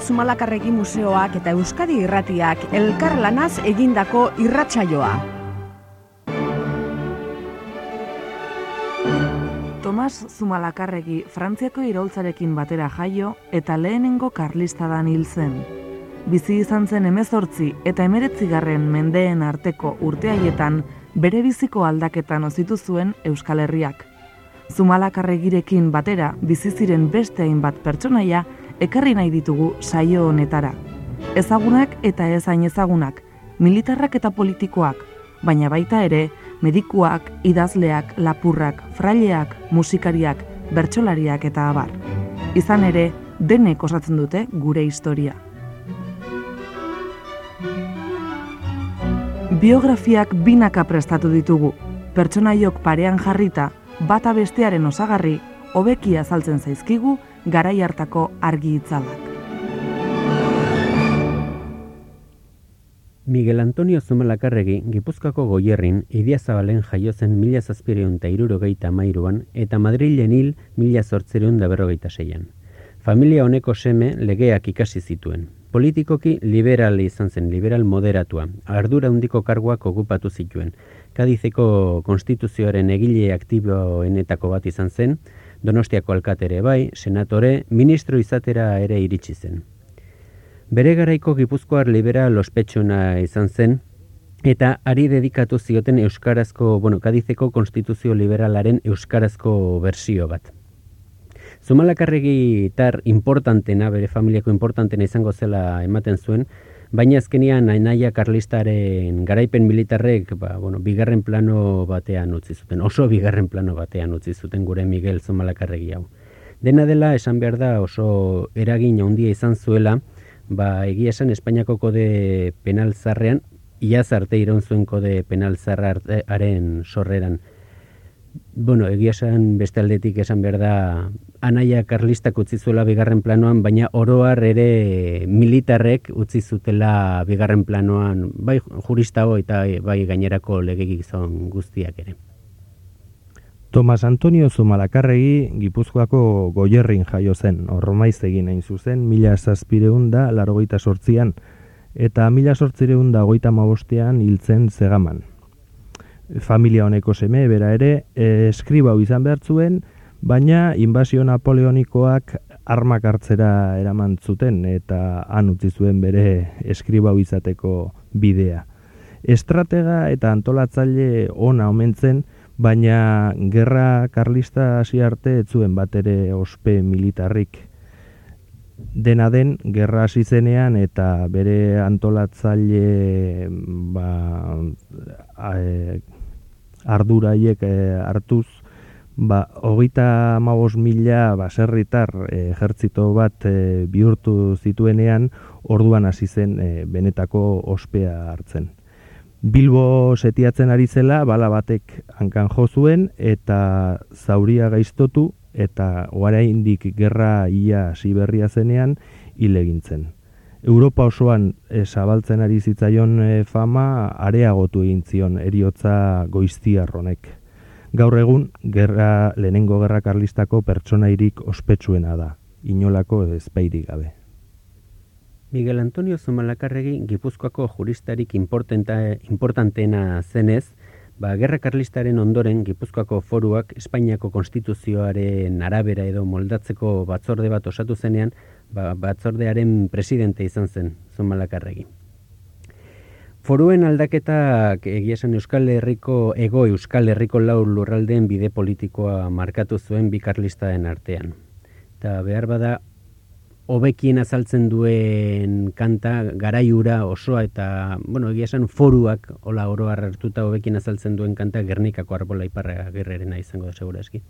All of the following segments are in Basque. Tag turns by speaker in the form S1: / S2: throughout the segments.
S1: Zumalakarregi Museoak eta Euskadi Irratiak elkarlanaz egindako irratsaioa.
S2: Tomas Zumalakarregi Frantziako iraultzarekin batera jaio eta lehenengo karlistadan hil zen. Bizi izan zen emezortzi eta emeretzigarren mendeen arteko urteaietan bere biziko aldaketan ozitu zuen Euskal Herriak. Zumalakarregirekin batera bizi ziren beste hainbat pertsonaia ekarri nahi ditugu saio honetara. Ezagunak eta ez hain ezagunak, militarrak eta politikoak, baina baita ere medikuak, idazleak, lapurrak, fraileak, musikariak, bertsolariak eta abar. Izan ere, denek osatzen dute gure historia. Biografiak binaka prestatu ditugu, pertsonaiok parean jarrita, bata bestearen osagarri, hobeki azaltzen zaizkigu garai hartako argi itzalak.
S3: Miguel Antonio Zumalakarregi, Gipuzkoako goierrin, Idiazabalen jaio zen mila zazpireun eta irurogeita mairuan, eta Madrilen hil mila zortzereun da berrogeita seian. Familia honeko seme legeak ikasi zituen. Politikoki liberal izan zen, liberal moderatua, ardura handiko karguak okupatu zituen. Kadizeko konstituzioaren egile aktiboenetako bat izan zen, Donostiako alkatere bai, senatore, ministro izatera ere iritsi zen. Bere garaiko gipuzkoar liberal ospetsuna izan zen, eta ari dedikatu zioten euskarazko, bueno, kadizeko konstituzio liberalaren euskarazko bersio bat. Zumalakarregi tar importantena, bere familiako importantena izango zela ematen zuen, baina azkenian nainaia karlistaren garaipen militarrek, ba, bueno, bigarren plano batean utzi zuten, oso bigarren plano batean utzi zuten gure Miguel Zumalakarregi hau. Dena dela, esan behar da, oso eragin handia izan zuela, ba, egia esan Espainiako kode penal zarrean, iaz arte iraun zuen kode penal zarraren sorreran. Bueno, egia esan beste aldetik esan behar da, anaia karlistak utzi zuela bigarren planoan, baina oroar ere militarrek utzi zutela bigarren planoan, bai jurista eta bai gainerako legegizon guztiak ere.
S4: Tomas Antonio Zumalakarregi Gipuzkoako goierrin jaio zen, ormaiz egin hain zuzen, mila zazpireun da largoita sortzian, eta mila sortzireun da goita mabostean hiltzen zegaman familia honeko seme bera ere e, eskriba izan behar zuen, baina inbazio napoleonikoak armak hartzera eraman zuten eta han utzi zuen bere eskriba izateko bidea. Estratega eta antolatzaile ona omentzen, baina gerra karlista hasi arte ez zuen bat ere ospe militarrik. Dena den, gerra hasi zenean eta bere antolatzaile ba, e, arduraiek e, hartuz, ba, hogeita magos mila baserritar e, ejertzito bat e, bihurtu zituenean, orduan hasi zen e, benetako ospea hartzen. Bilbo setiatzen ari zela, bala batek hankan jo zuen eta zauria gaiztotu eta oraindik gerra ia siberria zenean hil egintzen. Europa osoan e, zabaltzen ari zitzaion e, fama areagotu egin zion eriotza goiztiarronek. Gaur egun, gerra, lehenengo gerra karlistako pertsonairik ospetsuena da, inolako ezpeirik gabe.
S3: Miguel Antonio Zumalakarregi Gipuzkoako juristarik importanteena zenez, ba, gerra karlistaren ondoren Gipuzkoako foruak Espainiako konstituzioaren arabera edo moldatzeko batzorde bat osatu zenean, ba, batzordearen presidente izan zen, Zumalakarregi. Foruen aldaketak egia esan Euskal Herriko, ego Euskal Herriko lau lurraldeen bide politikoa markatu zuen bikarlistaen artean. Eta behar bada, hobekien azaltzen duen kanta garaiura osoa eta, bueno, egia esan foruak, hola oro hartuta hobekien azaltzen duen kanta Gernikako arbola iparra gerrerena izango da segura eski.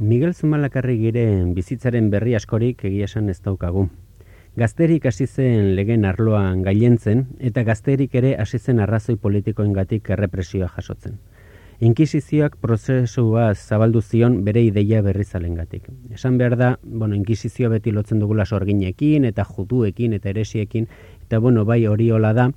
S3: Miguel Zumalakarri giren bizitzaren berri askorik egia esan ez daukagu. Gazterik hasi zen legen arloan gailentzen eta gazterik ere hasi zen arrazoi politikoengatik errepresioa jasotzen. Inkisizioak prozesua zabaldu zion bere ideia berrizalengatik. Esan behar da, bueno, inkisizioa beti lotzen dugula sorginekin eta juduekin eta eresiekin, eta bueno, bai hori hola da,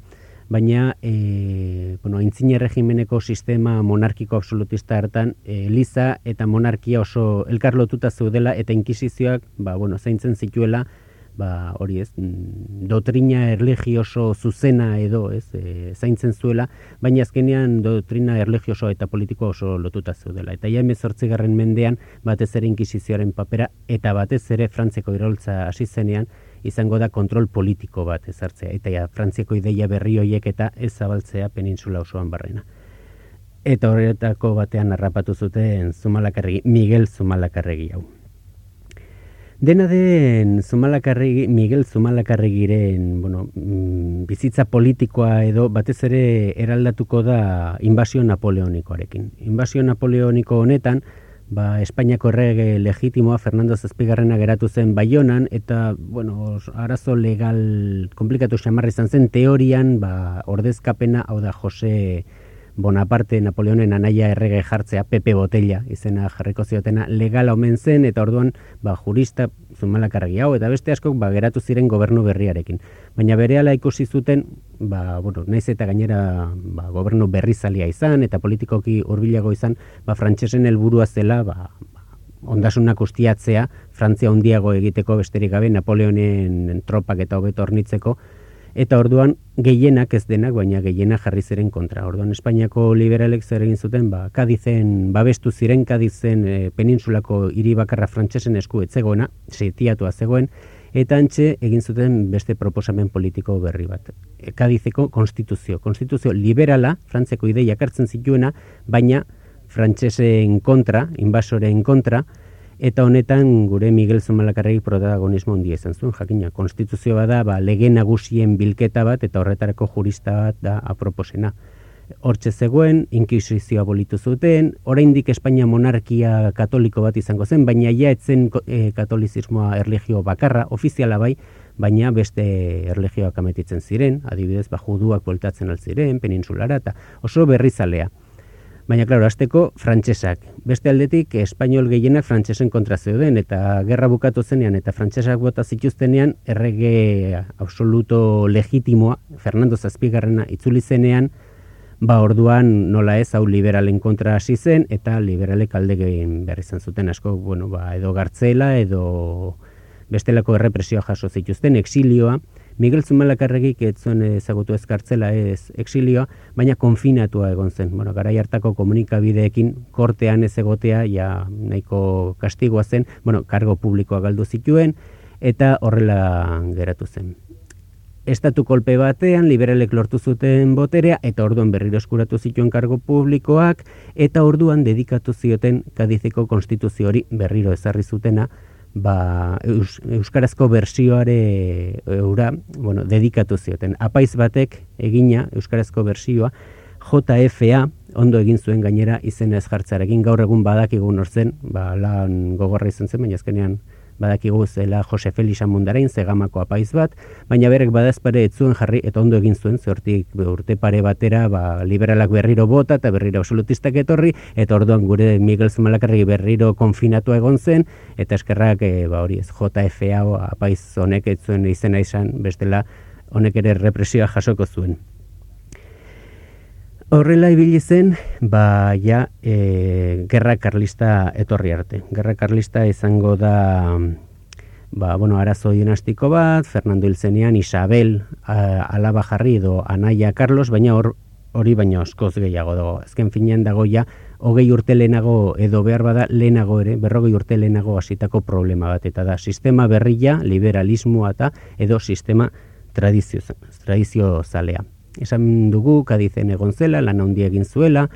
S3: baina e, bueno, aintzine regimeneko sistema monarkiko absolutista hartan Eliza eta monarkia oso elkar lotuta zeudela eta inkisizioak ba, bueno, zaintzen zituela ba, hori ez, mm, dotrina erlegioso zuzena edo ez, e, zaintzen zuela, baina azkenean dotrina erlegioso eta politiko oso lotuta zeudela. Eta ja garren mendean batez ere inkisizioaren papera eta batez ere frantzeko iroltza hasi zenean, izango da kontrol politiko bat ezartzea eta ja Frantziako ideia berri hoiek eta ez zabaltzea peninsula osoan barrena. Eta horretako batean harrapatu zuten Zumalakarregi, Miguel Zumalakarregi hau. Dena den Zumalakarregi, Miguel Zumalakarregiren, bueno, mm, bizitza politikoa edo batez ere eraldatuko da inbasio napoleonikoarekin. Inbasio napoleoniko honetan, ba, Espainiako errege legitimoa Fernando Zazpigarrena geratu zen Baionan eta bueno, arazo legal komplikatu xamarra izan zen teorian ba, ordezkapena hau da Jose Bonaparte Napoleonen anaia errege jartzea Pepe Botella izena jarriko ziotena legal omen zen eta orduan ba, jurista zumalakarregi hau eta beste askok ba, geratu ziren gobernu berriarekin. Baina berehala ikusi zuten ba, bueno, naiz eta gainera ba, gobernu berrizalia izan eta politikoki hurbilago izan, ba, frantsesen helburua zela, ba, ondasunak ustiatzea, Frantzia handiago egiteko besterik gabe Napoleonen tropak eta hobeto hornitzeko, eta orduan gehienak ez denak, baina gehienak jarri ziren kontra. Orduan Espainiako liberalek zer egin zuten, ba, Kadizen babestu ziren, Kadizen e, peninsulako hiri bakarra frantsesen esku etzegoena, setiatua zegoen, eta antxe egin zuten beste proposamen politiko berri bat. Kadizeko konstituzio, konstituzio liberala, frantzeko ideia hartzen zituena, baina frantsesen kontra, inbasoren kontra, eta honetan gure Miguel Zumalakarregi protagonismo handia izan zuen, jakina, konstituzio bada, ba, lege nagusien bilketa bat, eta horretarako jurista bat da aproposena. Hortxe zegoen, inkisizioa bolitu zuten, oraindik Espainia monarkia katoliko bat izango zen, baina ja etzen e, katolizismoa erlegio bakarra, ofiziala bai, baina beste erlegioak ametitzen ziren, adibidez, ba, juduak voltatzen altziren, peninsulara, eta oso berrizalea. Baina, klaro, azteko, frantsesak. Beste aldetik, espainol gehienak frantsesen kontra zeuden, eta gerra bukatu zenean, eta frantsesak bota zituztenean, errege absoluto legitimoa, Fernando Zazpigarrena itzuli zenean, ba orduan nola ez hau liberalen kontra hasi zen eta liberalek alde egin behar izan zuten asko bueno ba edo gartzela edo bestelako errepresioa jaso zituzten exilioa Miguel Zumalakarregik ez zuen ezagutu ez kartzela ez exilioa baina konfinatua egon zen. Bueno garai hartako komunikabideekin kortean ez egotea ja nahiko kastigoa zen bueno kargo publikoa galdu zituen eta horrela geratu zen. Estatu kolpe batean liberalek lortu zuten boterea eta orduan berriro eskuratu zituen kargo publikoak eta orduan dedikatu zioten Kadizeko konstituzio hori berriro ezarri zutena ba, euskarazko bersioare eura, bueno, dedikatu zioten. Apaiz batek egina euskarazko bersioa JFA ondo egin zuen gainera izena ez jartzarekin gaur egun badakigun orzen, ba lan gogorra izan zen baina azkenean badakigu zela Jose Felix Amundarain zegamako apaiz bat, baina berek badazpare ez zuen jarri eta ondo egin zuen, zortik urte pare batera ba, liberalak berriro bota eta berriro absolutistak etorri, eta orduan gure Miguel Zumalakarri berriro konfinatu egon zen, eta eskerrak e, ba, hori ez JFA apaiz honek ez zuen izena izan bestela honek ere represioa jasoko zuen. Horrela ibili zen, ba, ja, e, gerra karlista etorri arte. Gerra karlista izango da, ba, bueno, arazo dinastiko bat, Fernando Ilzenean, Isabel, a, alaba jarri edo Anaia Carlos, baina hor hori baina oskoz gehiago dago. Ezken finean dago ja, hogei urte lehenago edo behar bada lehenago ere, berrogei urte lehenago hasitako problema bat. Eta da, sistema berria, liberalismoa eta edo sistema tradizio, tradizio zalea esan dugu kadizen egon zela, lan handia egin zuela,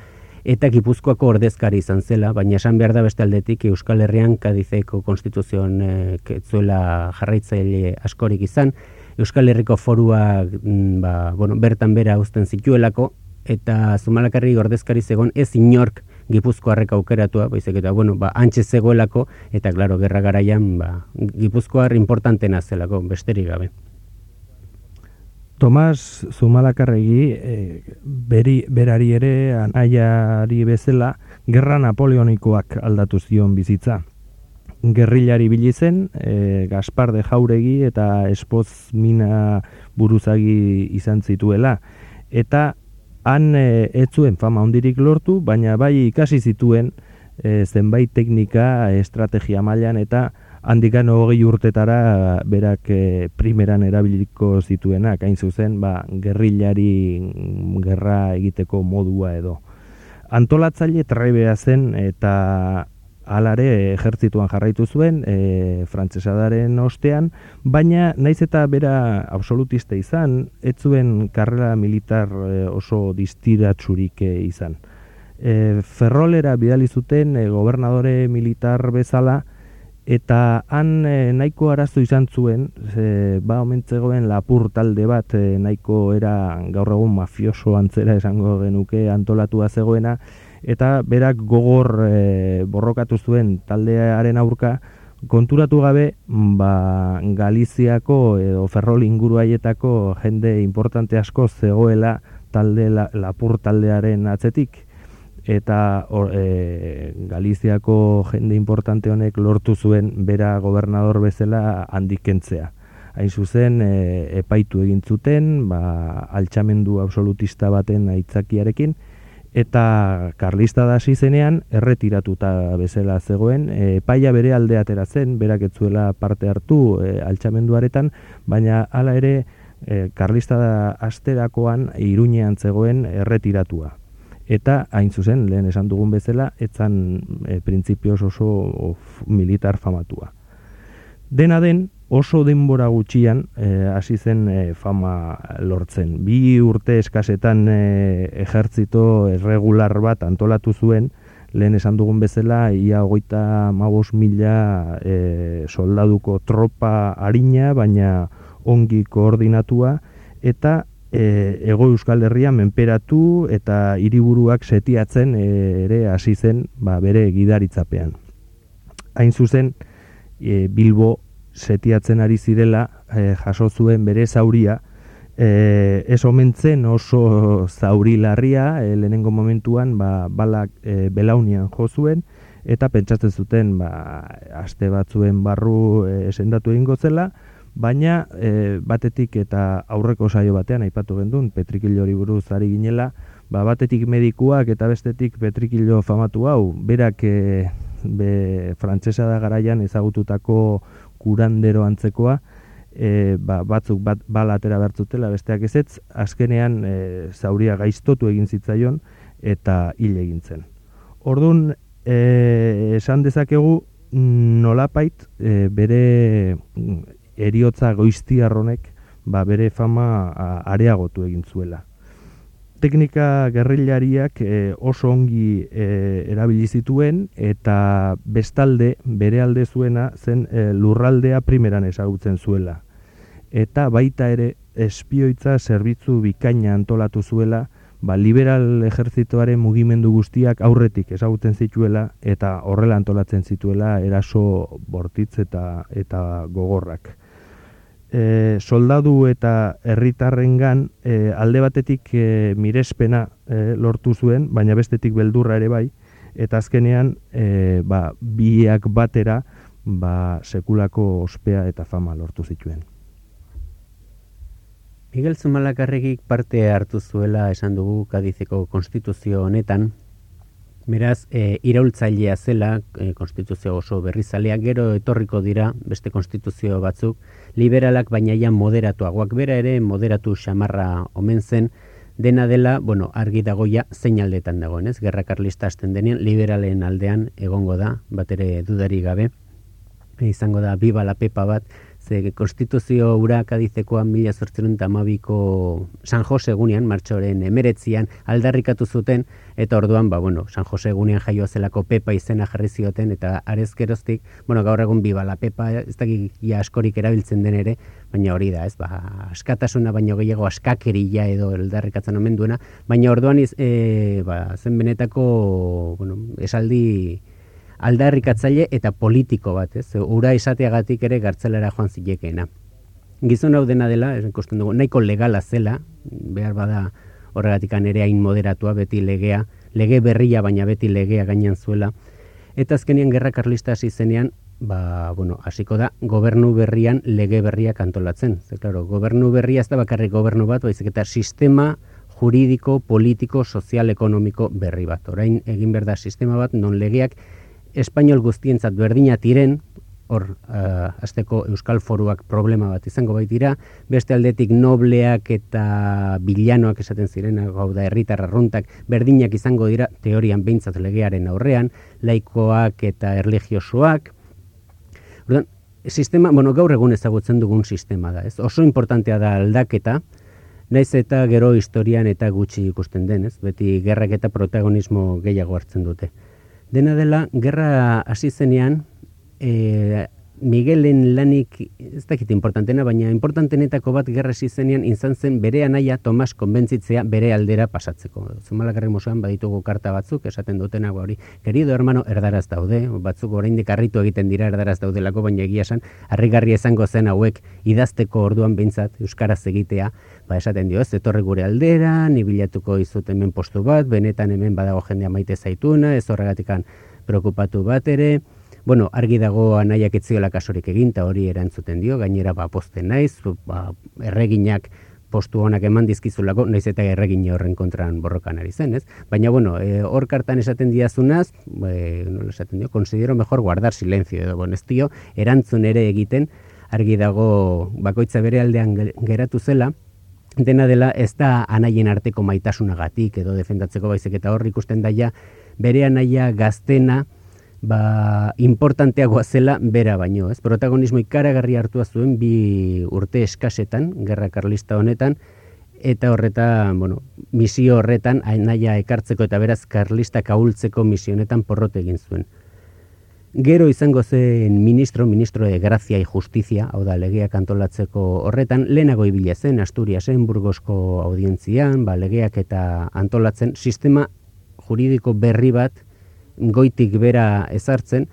S3: eta gipuzkoako ordezkari izan zela, baina esan behar da beste aldetik Euskal Herrian kadizeko konstituzioan e, zuela jarraitzaile askorik izan, Euskal Herriko forua mm, ba, bueno, bertan bera uzten zituelako, eta zumalakarri ordezkari zegon ez inork Gipuzkoarrek aukeratua, baizik eta bueno, ba antxe zegoelako eta claro, gerra garaian ba Gipuzkoar importantena zelako besterik gabe.
S4: Tomas Zumalakarregi e, beri, berari ere anaiari bezala gerra napoleonikoak aldatu zion bizitza. Gerrilari bili zen, e, Gaspar de Jauregi eta Espoz Mina buruzagi izan zituela. Eta han e, ez zuen fama ondirik lortu, baina bai ikasi zituen e, zenbait teknika, estrategia mailan eta handikan hogei urtetara berak e, primeran erabiliko zituenak, hain zuzen, ba, gerrilari gerra egiteko modua edo. Antolatzaile trebea zen eta alare ejertzituan jarraitu zuen e, frantzesadaren ostean, baina naiz eta bera absolutista izan, ez zuen karrera militar e, oso distiratsurik izan. E, ferrolera bidali zuten e, gobernadore militar bezala, eta han e, nahiko arazo izan zuen, ze, ba omentzegoen lapur talde bat e, nahiko era gaur egun mafioso antzera esango genuke antolatua zegoena, eta berak gogor e, borrokatu zuen taldearen aurka, konturatu gabe ba, Galiziako edo Ferrol inguruaietako jende importante asko zegoela talde lapur taldearen atzetik, eta or, e, Galiziako jende importante honek lortu zuen bera gobernador bezala handikentzea. Hain zuzen, e, epaitu egin zuten, ba, altxamendu absolutista baten aitzakiarekin, eta karlista da zenean erretiratuta bezala zegoen, e, paia bere alde atera zen, berak etzuela parte hartu e, altxamenduaretan, baina hala ere e, karlista da asterakoan iruñean zegoen erretiratua eta hain zuzen lehen esan dugun bezala etzan e, printzipioz oso militar famatua. Dena den oso denbora gutxian e, hasi zen e, fama lortzen. Bi urte eskasetan e, ejertzito erregular bat antolatu zuen, lehen esan dugun bezala, ia hogeita magos mila e, soldaduko tropa harina, baina ongi koordinatua, eta e, ego euskal herria menperatu eta hiriburuak setiatzen e, ere hasi zen ba, bere gidaritzapean. Hain zuzen, e, Bilbo setiatzen ari zirela e, jaso zuen bere zauria, e, ez omentzen oso zauri larria, e, lehenengo momentuan ba, balak e, belaunian jo zuen, eta pentsatzen zuten ba, aste batzuen barru e, esendatu egingo zela, baina e, batetik eta aurreko saio batean aipatu gendun petrikilo hori buruz ari ginela, ba, batetik medikuak eta bestetik petrikilo famatu hau, berak e, be, frantsesa da garaian ezagututako kurandero antzekoa, e, ba, batzuk bat bala atera bertzutela, besteak ezetz, azkenean e, zauria gaiztotu egin zitzaion eta hil egin zen. Orduan, e, esan dezakegu nolapait e, bere eriotza goiztiarronek ba, bere fama areagotu egin zuela. Teknika gerrilariak e, oso ongi e, erabili zituen eta bestalde bere alde zuena zen e, lurraldea primeran ezagutzen zuela. Eta baita ere espioitza zerbitzu bikaina antolatu zuela, ba, liberal ejertzitoaren mugimendu guztiak aurretik ezagutzen zituela eta horrela antolatzen zituela eraso bortitz eta, eta gogorrak e, soldadu eta herritarrengan e, alde batetik e, mirespena e, lortu zuen, baina bestetik beldurra ere bai, eta azkenean e, ba, biak batera ba, sekulako ospea eta fama lortu zituen.
S3: Miguel Zumalakarregik parte hartu zuela esan dugu Kadizeko konstituzio honetan, Beraz, e, iraultzailea zela, e, konstituzio oso berrizalea, gero etorriko dira beste konstituzio batzuk, liberalak baina ja moderatuagoak bera ere, moderatu xamarra omen zen, dena dela, bueno, argi dagoia zein aldetan dagoen, ez? Gerra karlista hasten denean, liberalen aldean egongo da, bat ere dudari gabe, e, izango da, biba la pepa bat, ze konstituzio ura kadizekoa mila zortzerun tamabiko San Jose egunean, martxoren emeretzian, aldarrikatu zuten, eta orduan, ba, bueno, San Jose egunean jaio zelako Pepa izena jarri zioten, eta arez geroztik, bueno, gaur egun bibala Pepa, ez da askorik erabiltzen den ere, baina hori da, ez, ba, askatasuna baino gehiago askakeria edo aldarrikatzen omen duena, baina orduan iz, e, ba, zen benetako, bueno, esaldi, aldarrikatzaile eta politiko bat, ez? Ura izateagatik ere gartzelera joan zilekeena. Gizon hau dena dela, ikusten dugu, nahiko legala zela, behar bada horregatik ere hain moderatua beti legea, lege berria baina beti legea gainean zuela. Eta azkenean gerra karlista hasi zenean, ba, bueno, hasiko da, gobernu berrian lege berriak antolatzen. Ze, claro, gobernu berria ez da bakarrik gobernu bat, baizik eta sistema juridiko, politiko, sozial, ekonomiko berri bat. Orain egin berda sistema bat, non legeak espainol guztientzat berdina tiren, hor uh, azteko euskal foruak problema bat izango baitira, beste aldetik nobleak eta bilanoak esaten zirena, gau da herritar arruntak berdinak izango dira teorian behintzat legearen aurrean, laikoak eta erligiosoak. Ordan, sistema, bueno, gaur egun ezagutzen dugun sistema da, ez? Oso importantea da aldaketa, naiz eta gero historian eta gutxi ikusten den, ez? Beti gerrak eta protagonismo gehiago hartzen dute. Dena dela, gerra hasi zenean, e, Miguelen lanik, ez dakit importantena, baina importantenetako bat gerra zenean, izan zen bere anaia Tomas konbentzitzea bere aldera pasatzeko. Zumalakarri mosuan baditugu karta batzuk, esaten dutena hori. Querido hermano, erdaraz daude, batzuk oraindik harritu egiten dira erdaraz daudelako, baina egia esan, harrigarri izango zen hauek idazteko orduan behintzat, Euskaraz egitea, ba esaten dio, ez etorri gure aldera, ni bilatuko izut hemen postu bat, benetan hemen badago jendea maite zaituna, ez horregatikan preokupatu bat ere, bueno, argi dago anaiak etziola kasurik egin, eta hori erantzuten dio, gainera ba posten naiz, ba, erreginak postu honak eman dizkizulako, naiz eta erregin horren kontran borrokan ari zen, ez? Baina, bueno, e, hor kartan esaten diazunaz, e, no esaten dio, considero mejor guardar silencio, edo, bon, ez dio, erantzun ere egiten, argi dago bakoitza bere aldean geratu zela, dena dela ez da anaien arteko maitasunagatik edo defendatzeko baizik eta hor ikusten daia bere anaia gaztena ba, importanteagoa zela bera baino, ez? Protagonismo ikaragarri hartua zuen bi urte eskasetan, gerra karlista honetan, eta horretan, bueno, misio horretan, anaia ekartzeko eta beraz karlistak ahultzeko misio honetan porrote egin zuen. Gero izango zen ministro, ministro de Grazia y Justizia, hau da legeak antolatzeko horretan, lehenago ibila zen Asturiasen burgosko audientzian, ba, legeak eta antolatzen, sistema juridiko berri bat goitik bera ezartzen,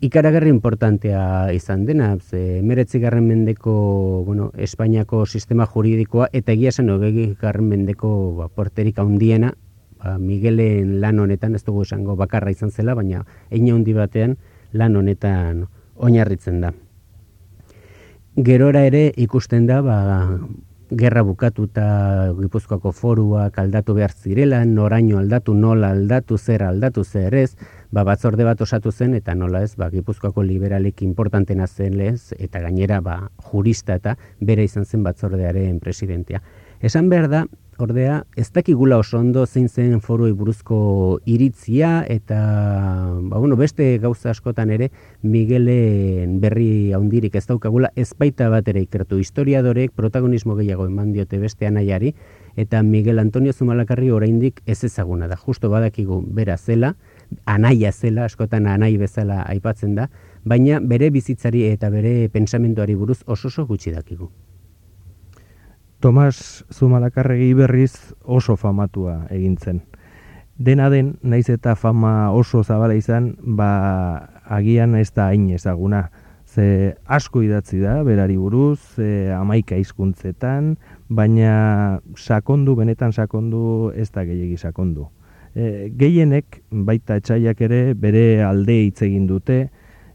S3: ikaragarri importantea izan dena, ze meretzigarren mendeko bueno, Espainiako sistema juridikoa, eta egia zen garren mendeko ba, porterik handiena ba, Miguelen lan honetan, ez dugu esango bakarra izan zela, baina eine handi batean lan honetan oinarritzen da. Gerora ere ikusten da, ba, gerra bukatuta Gipuzkoako foruak aldatu behar zirela, noraino aldatu, nola aldatu, zer aldatu, zer ez, ba, batzorde bat osatu zen, eta nola ez, ba, Gipuzkoako liberalik importantena zen lez, eta gainera ba, jurista eta bere izan zen batzordearen presidentia. Esan behar da, ordea, ez dakigula oso ondo zein zen foru buruzko iritzia eta ba, bueno, beste gauza askotan ere Miguelen berri haundirik ez daukagula ez baita bat ere ikertu historiadorek protagonismo gehiago eman diote beste anaiari eta Miguel Antonio Zumalakarri oraindik ez ezaguna da. Justo badakigu bera zela, anaia zela, askotan anai bezala aipatzen da, baina bere bizitzari eta bere pensamentuari buruz oso oso gutxi dakigu.
S4: Tomas Zumalakarregi berriz oso famatua egin zen. Dena den, naiz eta fama oso zabala izan, ba, agian ez da hain ezaguna. Ze asko idatzi da, berari buruz, ze amaika hizkuntzetan, baina sakondu, benetan sakondu, ez da gehiagi sakondu. E, gehienek, baita etxaiak ere, bere alde hitz egin dute,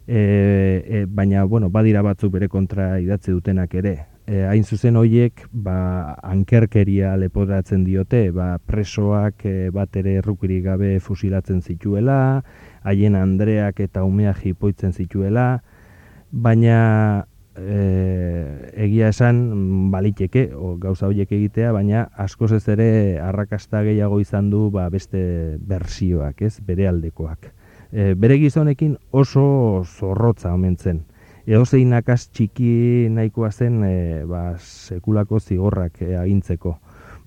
S4: e, e, baina, bueno, badira batzuk bere kontra idatzi dutenak ere e, hain zuzen hoiek ba, ankerkeria leporatzen diote, ba, presoak e, bat ere errukirik gabe fusilatzen zituela, haien Andreak eta umea jipoitzen zituela, baina e, egia esan baliteke, o, gauza horiek egitea, baina askoz ez ere arrakasta gehiago izan du ba, beste bersioak, ez, bere aldekoak. E, bere gizonekin oso zorrotza omen zen edozein akas txiki nahikoa zen e, ba, sekulako zigorrak e, agintzeko.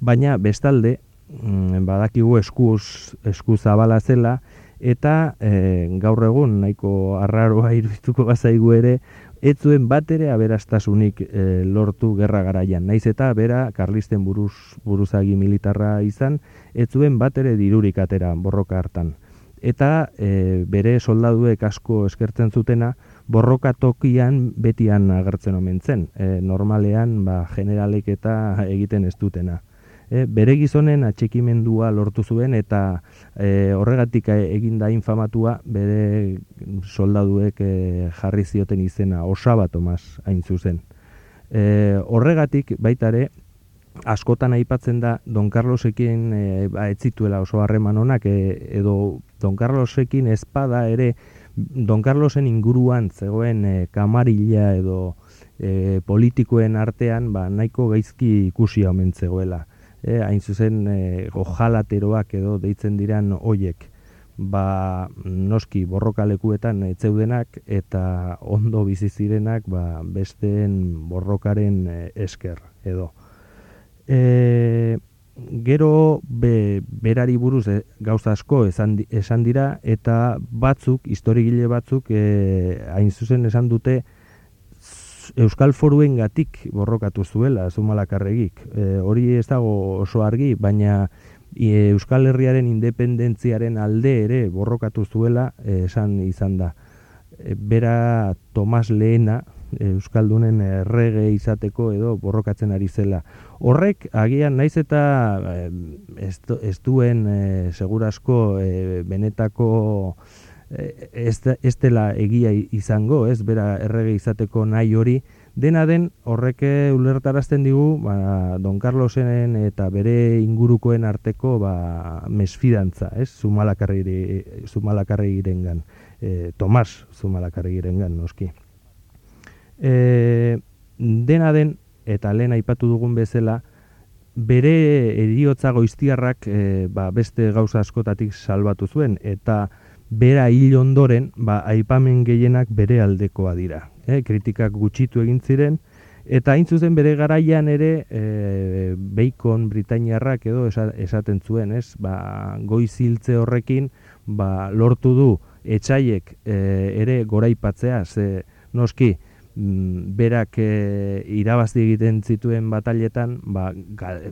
S4: Baina bestalde, mm, badakigu eskuz, eskuz zabala zela, eta e, gaur egun nahiko arraroa irudituko bazaigu ere, ez zuen bat ere aberastasunik e, lortu gerra garaian. Naiz eta bera karlisten buruz, buruzagi militarra izan, ez zuen bat ere dirurik atera borroka hartan. Eta e, bere soldaduek asko eskertzen zutena, borroka tokian betian agertzen omen zen. E, normalean ba, generalek eta egiten ez dutena e, bere gizonen atxekimendua lortu zuen eta e, horregatik eginda infamatua bere soldaduek e, jarri zioten izena osaba Tomas hain zuzen. E, horregatik baita ere askotan aipatzen da Don Carlosekin e, ba, etzituela oso harreman honak e, edo Don Carlosekin espada ere Don Carlosen inguruan zegoen e, kamarilla edo e, politikoen artean ba, nahiko gaizki ikusi omen zegoela. E, hain zuzen e, ojalateroak edo deitzen diran hoiek. Ba noski borrokalekuetan etzeudenak eta ondo bizi zirenak ba, besteen borrokaren esker edo. E, gero be, berari buruz e, gauza asko esan, esan dira eta batzuk historigile batzuk e, hain zuzen esan dute Euskal Foruen gatik borrokatu zuela Zumalakarregik. E, hori ez dago oso argi, baina e, Euskal Herriaren independentziaren alde ere borrokatu zuela esan izan da. E, bera Tomas Lehena, Euskaldunen errege izateko edo borrokatzen ari zela. Horrek, agian naiz eta ez, ez duen e, segurasko e, benetako ez, dela egia izango, ez bera errege izateko nahi hori, dena den horreke ulertarazten digu ba, Don Carlosen eta bere ingurukoen arteko ba, mesfidantza, ez, zumalakarri gan, e, Tomas zumalakarri gan, noski. E, dena den, eta lehen aipatu dugun bezala, bere eriotza goiztiarrak e, ba, beste gauza askotatik salbatu zuen, eta bera hil ondoren, ba, aipamen gehienak bere aldekoa dira. E, kritikak gutxitu egin ziren, eta hain zuzen bere garaian ere e, Bacon Britainiarrak edo esaten zuen, ez? Ba, goiziltze horrekin ba, lortu du etxaiek e, ere goraipatzea, ze noski, berak e, irabazi egiten zituen batailetan, ba,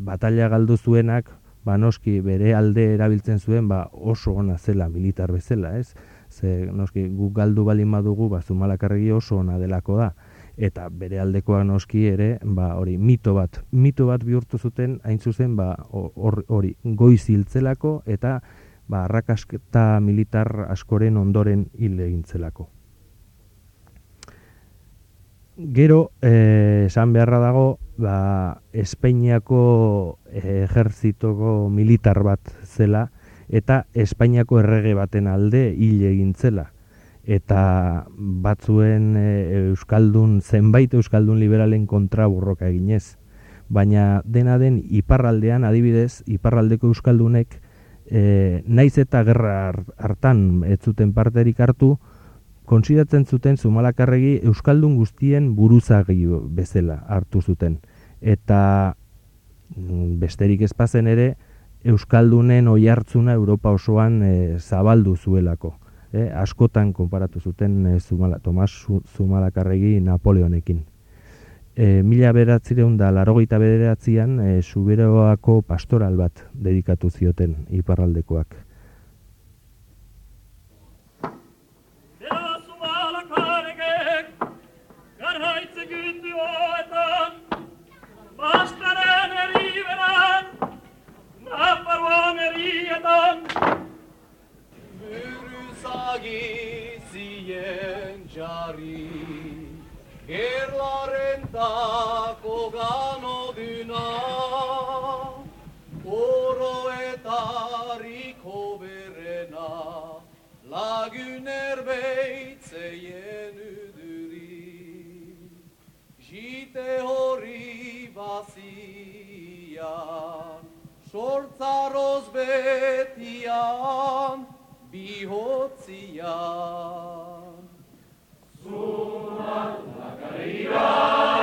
S4: bataila galdu zuenak, ba noski bere alde erabiltzen zuen ba oso ona zela militar bezala, ez? Ze noski gu galdu balin badugu ba Zumalakarregi oso ona delako da eta bere aldekoa noski ere ba hori mito bat, mito bat bihurtu zuten hain zuzen ba hori goiz hiltzelako eta ba arrakasketa militar askoren ondoren hil egintzelako. Gero, eh, esan beharra dago, ba, Espainiako ejertzitoko militar bat zela, eta Espainiako errege baten alde hil egin zela. Eta batzuen e, Euskaldun, zenbait Euskaldun liberalen kontra burroka eginez. Baina dena den iparraldean, adibidez, iparraldeko Euskaldunek, e, naiz eta gerra hartan ez zuten parterik hartu, konsidatzen zuten Zumalakarregi euskaldun guztien buruzagi bezala hartu zuten. Eta mm, besterik ezpazen ere euskaldunen oihartzuna Europa osoan e, zabaldu zuelako. E, askotan konparatu zuten e, Zumala, Tomas Zumalakarregi Napoleonekin. E, mila beratzireun da larogeita bederatzean e, Zuberoako pastoral bat dedikatu zioten iparraldekoak
S5: Buruzagi zien jari Gerlaren tako gano duna. Oro berena Laguner beitzeien uduri. Jite hori basian sortzaroz betian, bihotzia. zumat la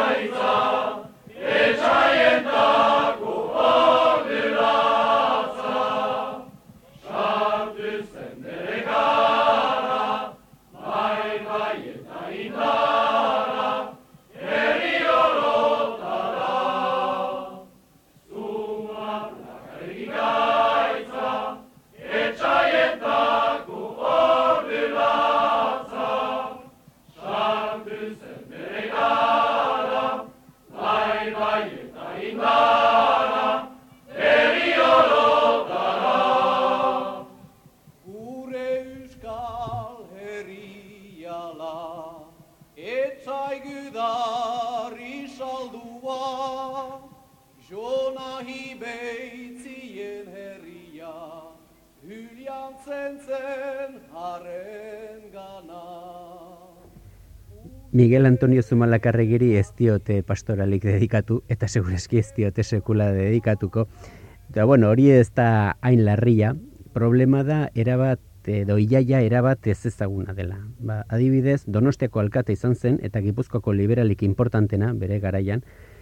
S3: Miguel Antonio Zumalakarregiri ez diote pastoralik dedikatu, eta segurazki ez diote sekula dedikatuko. Eta bueno, hori ez da hain larria, problema da erabat edo iaia erabat ez ezaguna dela. Ba, adibidez, Donostiako alkate izan zen eta Gipuzkoako liberalik importantena bere garaian,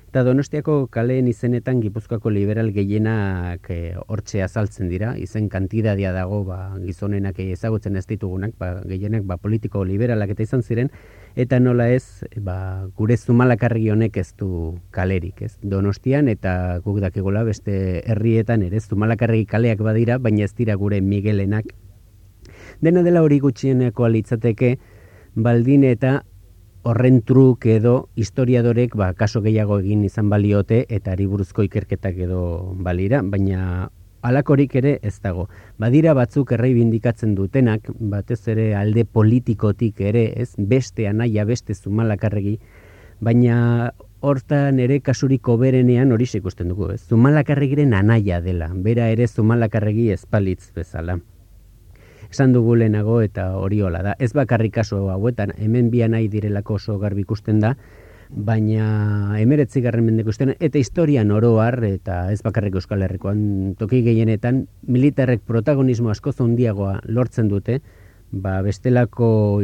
S3: eta Donostiako kaleen izenetan Gipuzkoako liberal gehienak e, hortxe azaltzen dira, izen kantidadia dago ba, gizonenak ezagutzen ez ditugunak, ba, gehienak ba, politiko liberalak eta izan ziren, eta nola ez, ba, gure zumalakarri honek ez du kalerik, ez? Donostian eta guk dakigula beste herrietan ere zumalakarri kaleak badira, baina ez dira gure Miguelenak. Dena dela hori gutxieneko alitzateke, baldin eta horren truk edo historiadorek ba, kaso gehiago egin izan baliote eta ari buruzko ikerketak edo balira, baina alakorik ere ez dago. Badira batzuk errai bindikatzen dutenak, batez ere alde politikotik ere, ez beste anaia, beste zumalakarregi, baina hortan ere kasuriko berenean hori ikusten dugu, ez? Zumalakarregiren anaia dela, bera ere zumalakarregi espalitz bezala esan dugu lehenago eta hori da. Ez bakarrik kaso hauetan, hemen bia nahi direlako oso garbi ikusten da, baina emeretzi garren mendeko ustean, eta historian oroar, eta ez bakarrik Euskal Herrikoan, toki gehienetan, militarrek protagonismo asko zondiagoa lortzen dute, ba, bestelako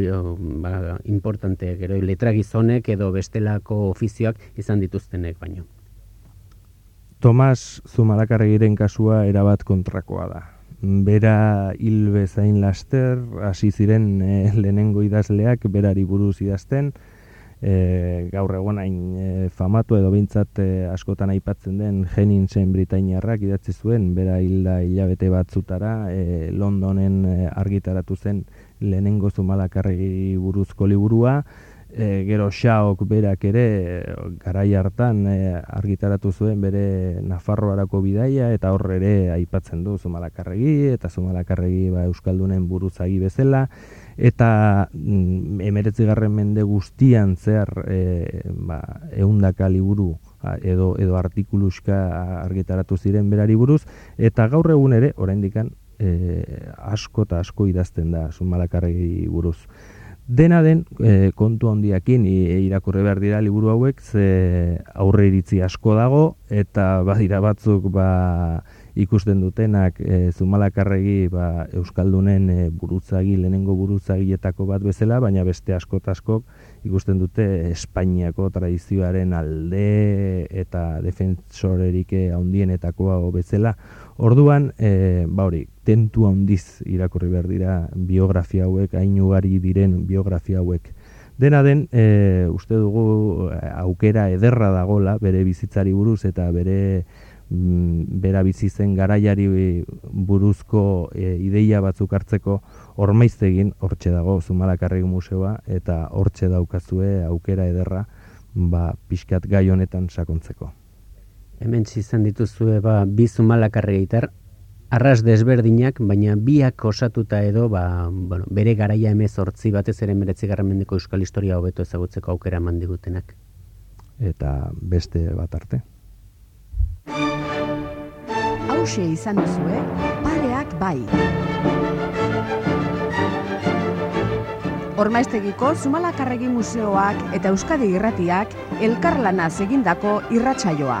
S3: ba, importante, gero, letragizonek edo bestelako ofizioak izan dituztenek baino.
S4: Tomas Zumalakarregiren kasua erabat kontrakoa da bera hil bezain laster, hasi ziren e, lehenengo idazleak berari buruz idazten, e, gaur egon hain e, famatu edo bintzat askotan aipatzen den jenin zen Britainiarrak idatzi zuen, bera hilda hilabete batzutara, e, Londonen argitaratu zen lehenengo zumalakarregi buruzko liburua, e, gero xaok berak ere garai hartan e, argitaratu zuen bere Nafarroarako bidaia eta hor ere aipatzen du Zumalakarregi eta Zumalakarregi ba, Euskaldunen buruzagi bezala eta mm, emeretzi garren mende guztian zer e, ba, eundaka liburu edo, edo artikuluska argitaratu ziren berari buruz eta gaur egun ere oraindikan e, asko eta asko idazten da Zumalakarregi buruz. Dena den, e, kontu handiakin irakurri behar dira liburu hauek, ze aurre iritzi asko dago, eta badira batzuk ba, ikusten dutenak e, zumalakarregi ba, Euskaldunen e, buruzagi, lehenengo buruzagietako bat bezala, baina beste asko askok ikusten dute Espainiako tradizioaren alde eta defensorerik handienetakoa bezala. Orduan, e, ba hori, tentu handiz irakurri behar dira biografia hauek, hain ugari diren biografia hauek. Dena den, e, uste dugu eh, aukera ederra dagola bere bizitzari buruz eta bere bera bizi zen garaiari buruzko e, ideia batzuk hartzeko ormaiztegin hortxe dago Zumalakarregi museoa eta hortxe daukazue aukera ederra ba, pixkat gai honetan sakontzeko
S3: hemen izan dituzue ba, bi zumalakarri gitar, arras desberdinak, baina biak osatuta edo ba, bueno, bere garaia emez hortzi batez ere meretzi mendeko euskal historia hobeto ezagutzeko aukera mandigutenak.
S4: Eta beste bat arte.
S1: Hauxe izan duzue, pareak bai. Ormaiztegiko Zumalakarregi Museoak eta Euskadi Irratiak elkarlana egindako irratsaioa.